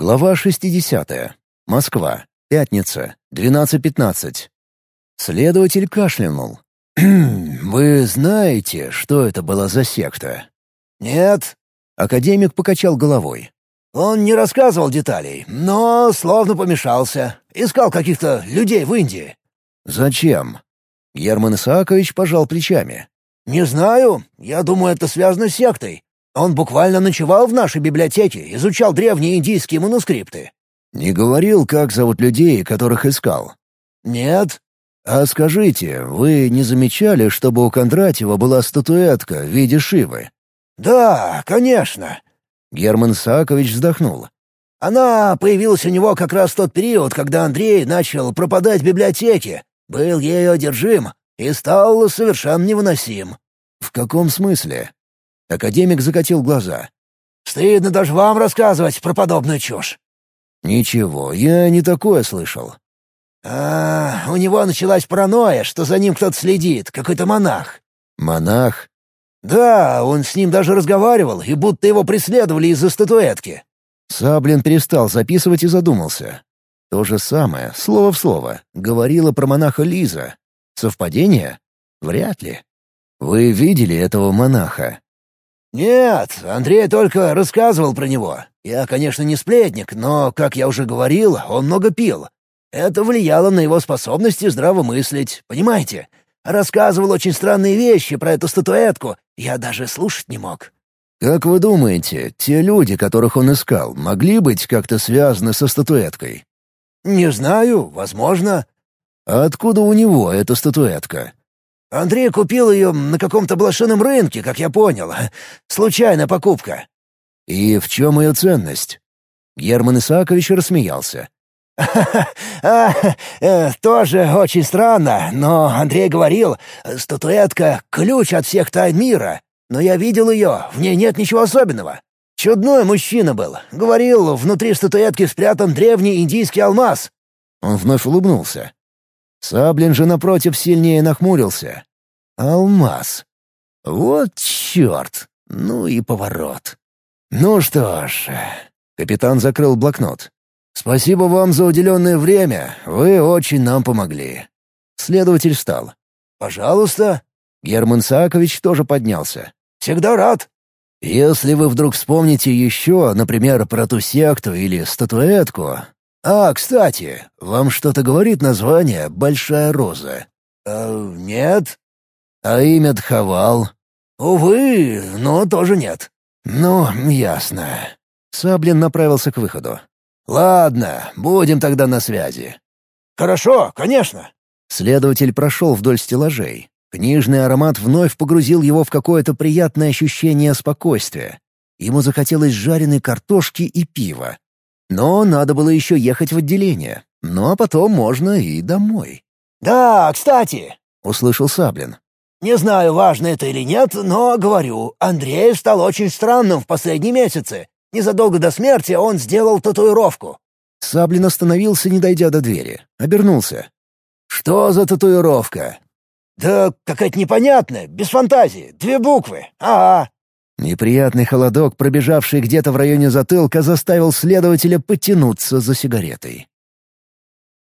Глава 60. Москва. Пятница. 12.15. Следователь кашлянул. «Вы знаете, что это была за секта?» «Нет». Академик покачал головой. «Он не рассказывал деталей, но словно помешался. Искал каких-то людей в Индии». «Зачем?» Герман Исаакович пожал плечами. «Не знаю. Я думаю, это связано с сектой. Он буквально ночевал в нашей библиотеке, изучал древние индийские манускрипты». «Не говорил, как зовут людей, которых искал?» «Нет». «А скажите, вы не замечали, чтобы у Кондратьева была статуэтка в виде Шивы?» «Да, конечно». Герман Сакович вздохнул. «Она появилась у него как раз в тот период, когда Андрей начал пропадать в библиотеке, был ею одержим и стал совершенно невыносим». «В каком смысле?» Академик закатил глаза. «Стыдно даже вам рассказывать про подобную чушь». «Ничего, я не такое слышал». «А, у него началась паранойя, что за ним кто-то следит, какой-то монах». «Монах?» «Да, он с ним даже разговаривал, и будто его преследовали из-за статуэтки». Саблин перестал записывать и задумался. То же самое, слово в слово, говорила про монаха Лиза. Совпадение? Вряд ли. Вы видели этого монаха? «Нет, Андрей только рассказывал про него. Я, конечно, не сплетник, но, как я уже говорил, он много пил. Это влияло на его способности здраво мыслить, понимаете? Рассказывал очень странные вещи про эту статуэтку, я даже слушать не мог». «Как вы думаете, те люди, которых он искал, могли быть как-то связаны со статуэткой?» «Не знаю, возможно». «А откуда у него эта статуэтка?» Андрей купил ее на каком-то блошином рынке, как я понял. Случайная покупка». «И в чем ее ценность?» Герман Исаакович рассмеялся. а, э, тоже очень странно, но Андрей говорил, статуэтка — ключ от всех тайн мира. Но я видел ее, в ней нет ничего особенного. Чудной мужчина был. Говорил, внутри статуэтки спрятан древний индийский алмаз». Он вновь улыбнулся. Саблин же, напротив, сильнее нахмурился. «Алмаз. Вот черт! Ну и поворот. Ну что ж...» Капитан закрыл блокнот. «Спасибо вам за уделенное время. Вы очень нам помогли». Следователь встал. «Пожалуйста». Герман Сакович тоже поднялся. «Всегда рад». «Если вы вдруг вспомните еще, например, про ту секту или статуэтку, «А, кстати, вам что-то говорит название «Большая роза»?» «Э, «Нет». «А имя Дхавал?» «Увы, но тоже нет». «Ну, ясно». Саблин направился к выходу. «Ладно, будем тогда на связи». «Хорошо, конечно». Следователь прошел вдоль стеллажей. Книжный аромат вновь погрузил его в какое-то приятное ощущение спокойствия. Ему захотелось жареной картошки и пива. Но надо было еще ехать в отделение. Ну а потом можно и домой. «Да, кстати», — услышал Саблин. «Не знаю, важно это или нет, но, говорю, Андрей стал очень странным в последние месяцы. Незадолго до смерти он сделал татуировку». Саблин остановился, не дойдя до двери. Обернулся. «Что за татуировка?» «Да какая-то непонятная, без фантазии. Две буквы. Ага». Неприятный холодок, пробежавший где-то в районе затылка, заставил следователя потянуться за сигаретой.